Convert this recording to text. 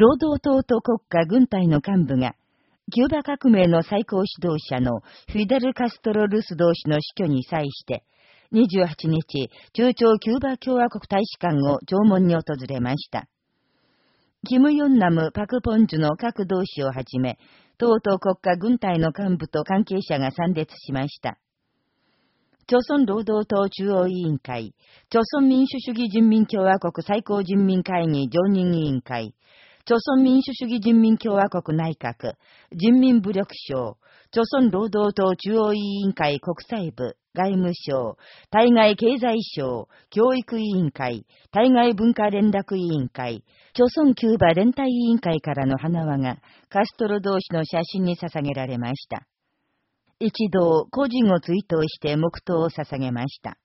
労働党と国家軍隊の幹部が、キューバ革命の最高指導者のフィデル・カストロ・ルス同士の死去に際して、28日、中朝キューバ共和国大使館を弔問に訪れました。キム・ヨンナム、パク・ポンジュの各同志をはじめ、党と国家軍隊の幹部と関係者が参列しました。朝鮮労働党中央委員会、朝鮮民主主義人民共和国最高人民会議常任委員会、朝鮮民主主義人民共和国内閣、人民武力省、朝鮮労働党中央委員会国際部、外務省、対外経済省、教育委員会、対外文化連絡委員会、朝鮮キューバ連帯委員会からの花輪がカストロ同士の写真に捧げられました。一同、個人を追悼して黙祷を捧げました。